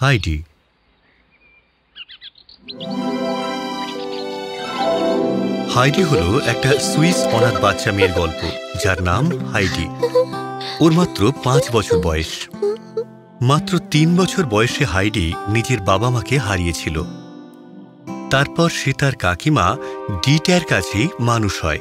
হাইডি। হাইডি হলো একটা সুইস অনাথ বাচ্চা মেয়ের গল্প, যার নাম হাইডি। ওর মাত্র পাঁচ বছর বয়স। মাত্র তিন বছর বয়সে হাইডি নিজের বাবা মাকে হারিয়েছিল। তারপর সে তার কাকিমা ডিটার কাছেই মানুষ হয়।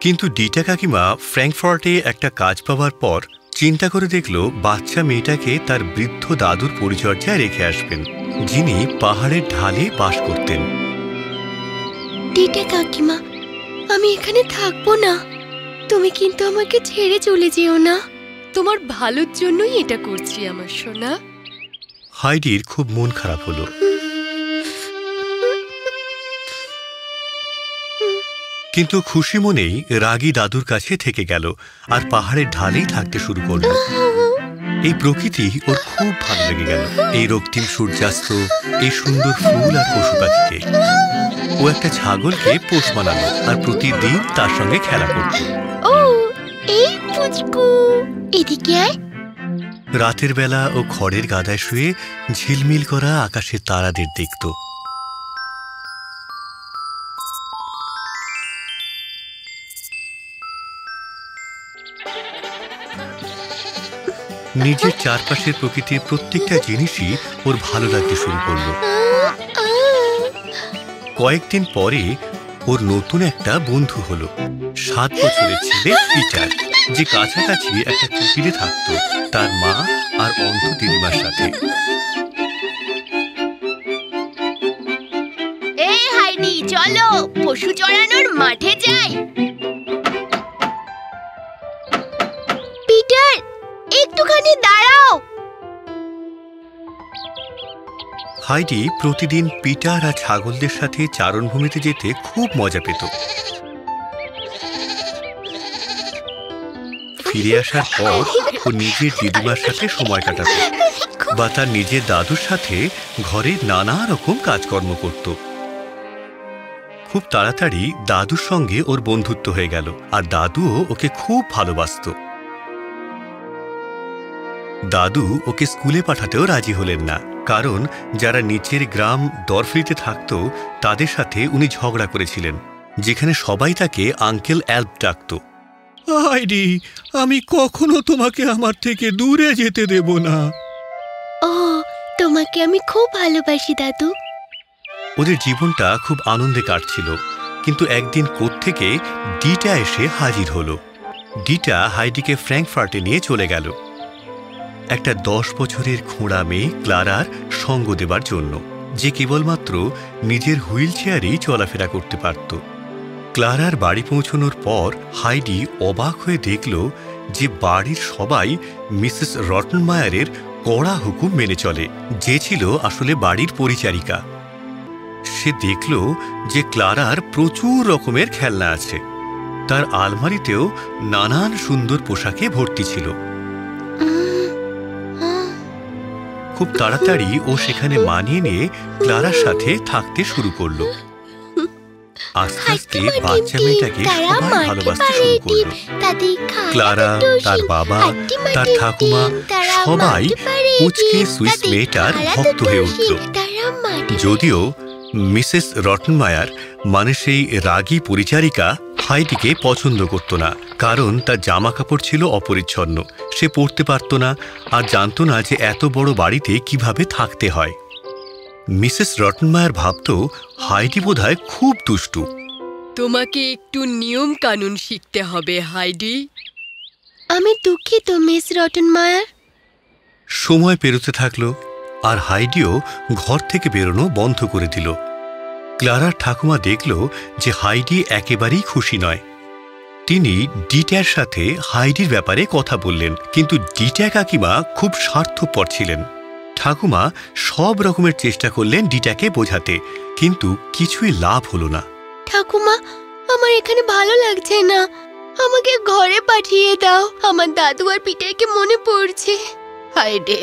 কিন্তু ডিটা কাকিমা ফ্র্যাঙ্কফর্টে একটা কাজ পাওয়ার পর চিন্তা করে দেখল বাচ্চা মেয়েটাকে তার বৃদ্ধ দাদুর পরিচর্যায় রেখে আসবেন যিনি পাহাড়ের ঢালে বাস করতেন। ডিটা কাকিমা। আমি এখানে থাকব না। তুমি কিন্তু আমাকে ছেড়ে চলে যেও না। তোমার ভালোর জন্যই এটা করছি আমার সোনা। হাইডির খুব মন খারাপ হলো। কিন্তু খুশি মনেই রাগী দাদুর কাছে থেকে গেল আর পাহাড়ের ঢালেই থাকতে শুরু করল। এই প্রকৃতি ওর খুব ভালো লেগে গেল। এই রক্তিম সূর্যাস্ত এই সুন্দর ফুল আর পশু পাখিকে। ও একটা ছাগলকে পোষ মানালো আর প্রতিদিন তার সঙ্গে খেলা করত। রাতের বেলা ও খড়ের গাদায় শুয়ে ঝিলমিল করা আকাশের তারাদের দেখত। নিজের চারপাশের প্রকৃতির প্রত্যেকটা জিনিসই ওর ভালো লাগতে শুরু করল। কয়েকদিন পরে ওর নতুন একটা বন্ধু হলো। সাত বছরের ছেলে পিটার, যে কাছাকাছি একটা কুটিরে থাকতো, তার মা আর অন্ধ দিদিমার সাথে। চলো, পশু চড়ানোর মাঠে যাই। হাইডি প্রতিদিন পিটার আর ছাগলদের সাথে চারণভূমিতে যেতে খুব মজা পেত। ফিরে আসার পর ও নিজের দিদিমার সাথে সময় কাটাত বা তার নিজের দাদুর সাথে ঘরে নানা রকম কাজকর্ম করত। খুব তাড়াতাড়ি দাদুর সঙ্গে ওর বন্ধুত্ব হয়ে গেল আর দাদুও ওকে খুব ভালোবাসত। দাদু ওকে স্কুলে পাঠাতেও রাজি হলেন না। কারণ যারা নিচের গ্রাম দরফ্রিতে থাকত তাদের সাথে উনি ঝগড়া করেছিলেন যেখানে সবাই তাকে আঙ্কেল অ্যাল্প ডাকত। আইডি আমি কখনো তোমাকে আমার থেকে দূরে যেতে দেব না। ও তোমাকে আমি খুব ভালোবাসি দাদু। ওদের জীবনটা খুব আনন্দে কাটছিল কিন্তু একদিন কোত্থেকে ডিটা এসে হাজির হলো। ডিটা হাইডিকে ফ্র্যাঙ্কফার্টে নিয়ে চলে গেল। একটা দশ বছরের খোঁড়া মেয়ে ক্লারার সঙ্গ দেবার জন্য, যে কেবলমাত্র নিজের হুইল চেয়ারেই চলাফেরা করতে পারত। ক্লারার বাড়ি পৌঁছনোর পর হাইডি অবাক হয়ে দেখল যে বাড়ির সবাই মিসেস রটনমায়ারের কড়া হুকুম মেনে চলে, যে ছিল আসলে বাড়ির পরিচারিকা। সে দেখল যে ক্লারার প্রচুর রকমের খেলনা আছে। তার আলমারিতেও নানান সুন্দর পোশাকে ভর্তি ছিল। খুব তাড়াতাড়ি ও সেখানে মানিয়ে নিয়ে ক্লারার সাথে থাকতে শুরু করল। আস্তে আস্তে বাচ্চা মেয়েটাকে সবাই ভালোবাসতে শুরু করল। ক্লারা, তার বাবা, তার ঠাকুমা, সবাই পুচকে সুইস মেয়েটার ভক্ত হয়ে উঠল। যদিও মিসেস রটনমায়ার মানে সেই রাগী পরিচারিকা হাইটিকে পছন্দ করত না কারণ তার জামা কাপড় ছিল অপরিচ্ছন্ন। সে পড়তে পারত না আর জানত না যে এত বড় বাড়িতে কীভাবে থাকতে হয়। মিসেস রটনমায়ার ভাবত হাইটি বোধহয় খুব দুষ্টু। তোমাকে একটু নিয়ম কানুন শিখতে হবে হাইডি। আমি দুঃখিত মিস রটনমায়ার। সময় পেরোতে থাকল আর হাইডিও ঘর থেকে বেরোনো বন্ধ করে দিল। ক্লারার ঠাকুমা দেখল যে হাইডি একেবারেই খুশি নয়। তিনি ডিট্যার সাথে হাইডির ব্যাপারে কথা বললেন, কিন্তু ডিট্যা কাকিমা খুব স্বার্থপর ছিলেন। ঠাকুমা সব রকমের চেষ্টা করলেন ডিটাকে বোঝাতে, কিন্তু কিছুই লাভ হলো না। ঠাকুমা, আমার এখানে ভালো লাগছে না। আমাকে ঘরে পাঠিয়ে দাও, আমার দাদু আর পিটাইকে মনে পড়ছে। হায়রে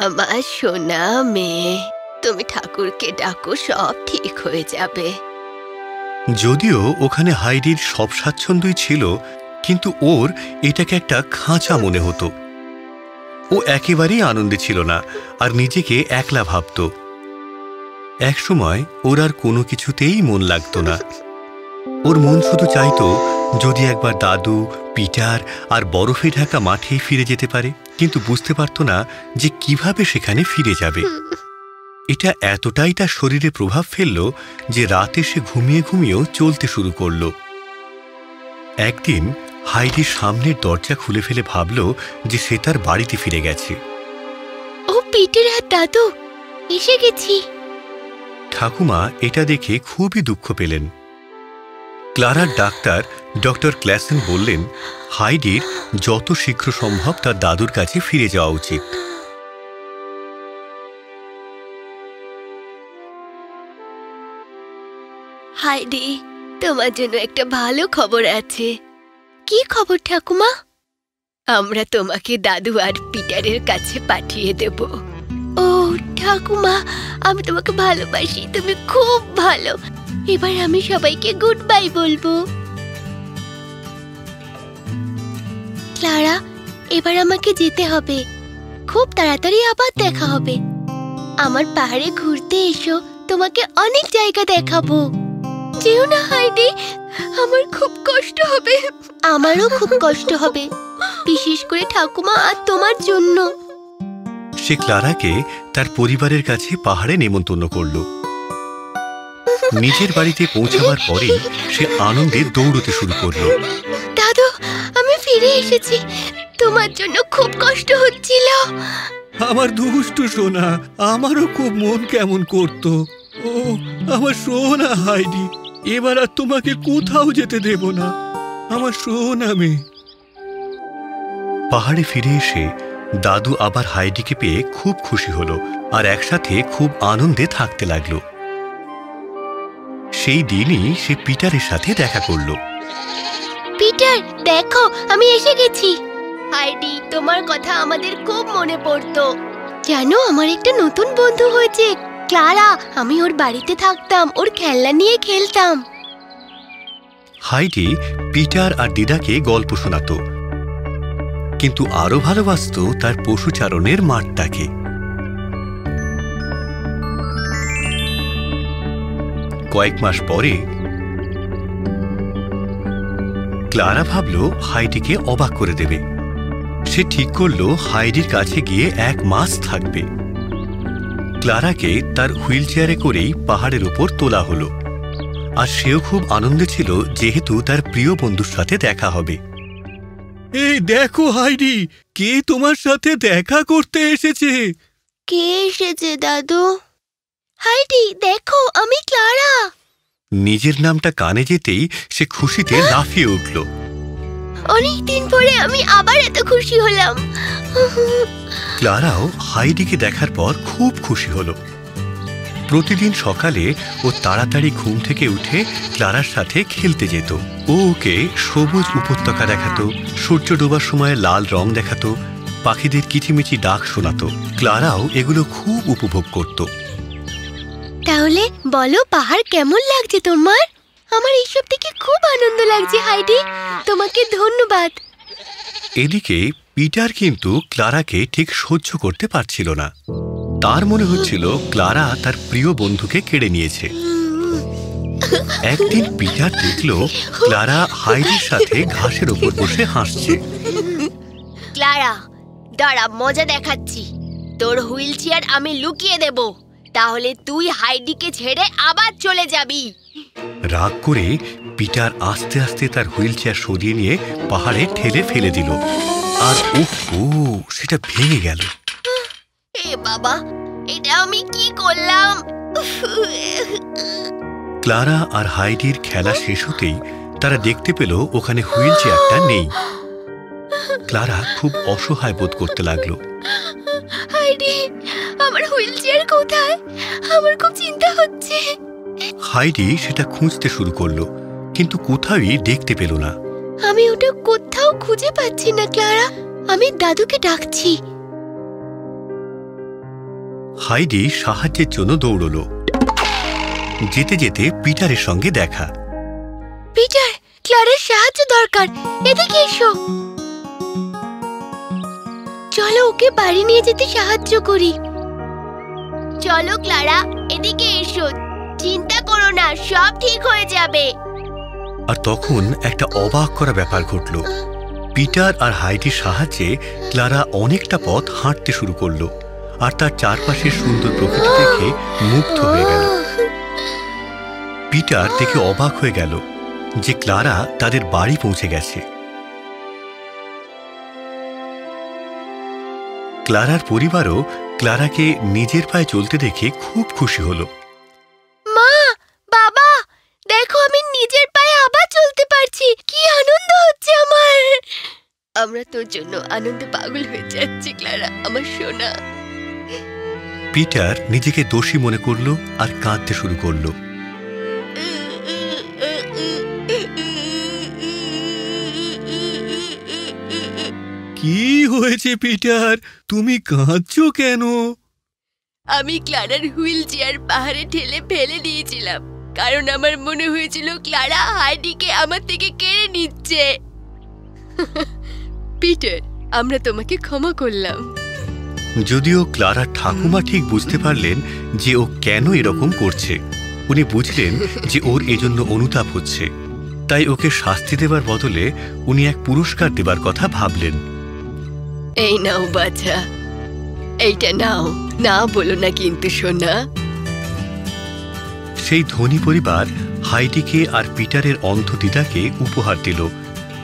আমার সোনা মেয়ে। তুমি ঠাকুরকে ডাকো সব ঠিক হয়ে যাবে। যদিও ওখানে হাইডির সব স্বাচ্ছন্দ্যই ছিল কিন্তু ওর এটাকে একটা খাঁচা মনে হতো। ও একেবারেই আনন্দে ছিল না আর নিজেকে একলা ভাবত। একসময় ওর আর কোনো কিছুতেই মন লাগতো না। ওর মন শুধু চাইতো যদি একবার দাদু পিটার আর বরফে ঢাকা মাঠেই ফিরে যেতে পারে কিন্তু বুঝতে পারতো না যে কীভাবে সেখানে ফিরে যাবে। এটা এতটাই তার শরীরে প্রভাব ফেলল যে রাতে সে ঘুমিয়ে ঘুমিয়েও চলতে শুরু করল। একদিন হাইডির সামনের দরজা খুলে ফেলে ভাবল যে সে তার বাড়িতে ফিরে গেছে। ও পিটের দাদু এসে গেছি। ঠাকুমা এটা দেখে খুবই দুঃখ পেলেন। ক্লারার ডাক্তার ডক্টর ক্ল্যাসেন বললেন হাইডির যত শীঘ্র সম্ভব তার দাদুর কাছে ফিরে যাওয়া উচিত। হাইডি তোমার জন্য একটা ভালো খবর আছে। কি খবর, ঠাকুমা? আমরা তোমাকে দাদু আর পিটারের কাছে পাঠিয়ে দেব। ও, ঠাকুমা, আমি তোমাকে ভালোবাসি, তুমি খুব ভালো। এবার আমি সবাইকে গুড বাই বলব। ক্লারা, এবার আমাকে যেতে হবে। খুব তাড়াতাড়ি আবার দেখা হবে। আমার পাহাড়ে ঘুরতে এসো, তোমাকে অনেক জায়গা দেখাবো। যেও না হাইডি। আমার খুব কষ্ট হবে। আমারও খুব কষ্ট হবে বিশেষ করে ঠাকুমা আর তোমার জন্য। সে ক্লারাকে তার পরিবারের কাছে পাহাড়ে নেমন্তন্ন করল। নিজের বাড়িতে পৌঁছাবার পরেই সে আনন্দে দৌড়তে শুরু করল। দাদু আমি ফিরে এসেছি। তোমার জন্য খুব কষ্ট হচ্ছিল। আমার দুষ্টু সোনা আমারও খুব মন কেমন করত। ও আমার সোনা হাইডি। এবার আর তোমাকে কোথাও যেতে দেব না। আমার সোনা মেয়ে পাহাড়ে ফিরে এসে দাদু আবার হাইডিকে পেয়ে খুব খুশি হলো আর একসাথে খুব আনন্দে থাকতে লাগল। সেই দিনই সে পিটারের সাথে দেখা করল। পিটার দেখো আমি এসে গেছি। হাইডি তোমার কথা আমাদের খুব মনে পড়তো। জানো আমার একটা নতুন বন্ধু হয়েছে। ক্লারা, আমি ওর বাড়িতে থাকতাম, ওর খেলনা নিয়ে খেলতাম। হাইডি পিটার আর দিদাকে গল্প শোনাতো। কিন্তু আরও ভালোবাসত তার পশুচারণের মাঠটাকে। কয়েক মাস পরে ক্লারা ভাবল হাইডিকে অবাক করে দেবে। সে ঠিক করল হাইডির কাছে গিয়ে এক মাস থাকবে। ক্লারাকে তার হুইল চেয়ারে করেই পাহাড়ের উপর তোলা হলো। আর সেও খুব আনন্দে ছিল যেহেতু তার প্রিয় বন্ধুর সাথে দেখা হবে। এই দেখো হাইডি কে তোমার সাথে দেখা করতে এসেছে? কে এসেছে দাদু? হাইডি দেখো আমি ক্লারা। নিজের নামটা কানে যেতেই সে খুশিতে লাফিয়ে উঠল। অনেক দিন পরে আমি আবার এত খুশি হলাম। ক্লারাও হাইডিকে দেখার পর খুব খুশি হলো। প্রতিদিন সকালে ও তাড়াতাড়ি ঘুম থেকে উঠে ক্লারার সাথে খেলতে যেত। ও ওকে সবুজ উপত্যকা দেখাতো সূর্য ডোবার সময় লাল রং দেখাতো পাখিদের কিচিমিচি ডাক শোনাতো। ক্লারাও এগুলো খুব উপভোগ করত। তাহলে বলো পাহাড় কেমন লাগছে তোমার? আমার এইসব থেকে খুব আনন্দ লাগছে হাইডি। তোমাকে ধন্যবাদ। এদিকে পিটার কিন্তু ক্লারাকে ঠিক সহ্য করতে পারছিল না। তার মনে হচ্ছিল ক্লারা তার প্রিয় বন্ধুকে কেড়ে নিয়েছে। একদিন পিটার দেখল ক্লারা হাইডির সাথে ঘাসের ওপর বসে হাসছে। ক্লারা দাঁড়া মজা দেখাচ্ছি। তোর হুইল চেয়ার আমি লুকিয়ে দেব। তাহলে তুই হাইডিকে ছেড়ে আবার চলে যাবি। রাগ করে পিটার আস্তে আস্তে তার হুইল চেয়ার সরিয়ে নিয়ে পাহাড়ে ঠেলে ফেলে দিল। আর ও সেটা ভেঙে গেল। এ বাবা এটা আমি কি করলাম? ক্লারা আর হাইডির খেলা শেষ হতেই তারা দেখতে পেল ওখানে হুইল চেয়ারটা নেই। ক্লারা খুব অসহায় বোধ করতে লাগল। হাইডি আমার হুইল চেয়ার কোথায়? আমার খুব চিন্তা হচ্ছে। হাইডি সেটা খুঁজতে শুরু করল কিন্তু কোথাওই দেখতে পেল না। আমি ওটা কোথাও খুঁজে পাচ্ছি না ক্লারা। আমি দাদুকে ডাকছি। হাইডি সাহায্যের জন্য দৌড়লো। যেতে যেতে পিটারের সঙ্গে দেখা। পিটার ক্লারের সাহায্য দরকার। এদিকে এসো। চলো চলো ওকে বাড়ি নিয়ে যেতে সাহায্য করি। চলো ক্লারা এদিকে এসো। চিন্তা করো না, সব ঠিক হয়ে যাবে। আর তখন একটা অবাক করা ব্যাপার ঘটল। পিটার আর হাইডির সাহায্যে ক্লারা অনেকটা পথ হাঁটতে শুরু করল, আর তার চারপাশের সুন্দর প্রকৃতি দেখে মুগ্ধ হয়ে গেল। পিটার দেখে অবাক হয়ে গেল যে ক্লারা তাদের বাড়ি পৌঁছে গেছে। ক্লারার পরিবারও ক্লারাকে নিজের পায়ে চলতে দেখে খুব খুশি হলো। আমরা তোর জন্য আনন্দে পাগল হয়ে যাচ্ছি ক্লারা আমার সোনা। পিটার নিজেকে দোষী মনে করল আর কাঁদতে শুরু করল। কি হয়েছে পিটার? তুমি কাঁদছো কেন? আমি ক্লারার হুইল চেয়ার পাহাড়ে ঠেলে ফেলে দিয়েছিলাম কারণ আমার মনে হয়েছিল ক্লারা হাইডিকে আমার থেকে কেড়ে নিচ্ছে। পিটার আমরা তোমাকে ক্ষমা করলাম। যদিও ক্লারা ঠাকুমা ঠিক বুঝতে পারলেন যে ও কেন এরকম করছে। উনি বুঝলেন যে ওর এজন্য অনুতাপ হচ্ছে। তাই ওকে শাস্তি দেবার বদলে উনি এক পুরস্কার দেবার কথা ভাবলেন। এই নাও বাছা। এইটা নাও। না বলো না কিন্তু সোনা। সেই ধনী পরিবার হাইডিকে আর পিটারের অন্ধ দিদাকে উপহার দিল।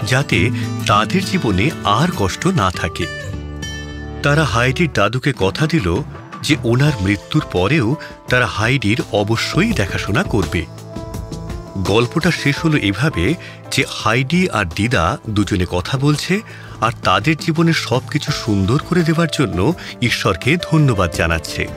যাতে তাদের জীবনে আর কষ্ট না থাকে। তারা হাইডির দাদুকে কথা দিল যে ওনার মৃত্যুর পরেও তারা হাইডির অবশ্যই দেখাশোনা করবে। গল্পটা শেষ হলো এভাবে যে হাইডি আর দিদা দুজনে কথা বলছে আর তাদের জীবনে সবকিছু সুন্দর করে দেওয়ার জন্য ঈশ্বরকে ধন্যবাদ জানাচ্ছে।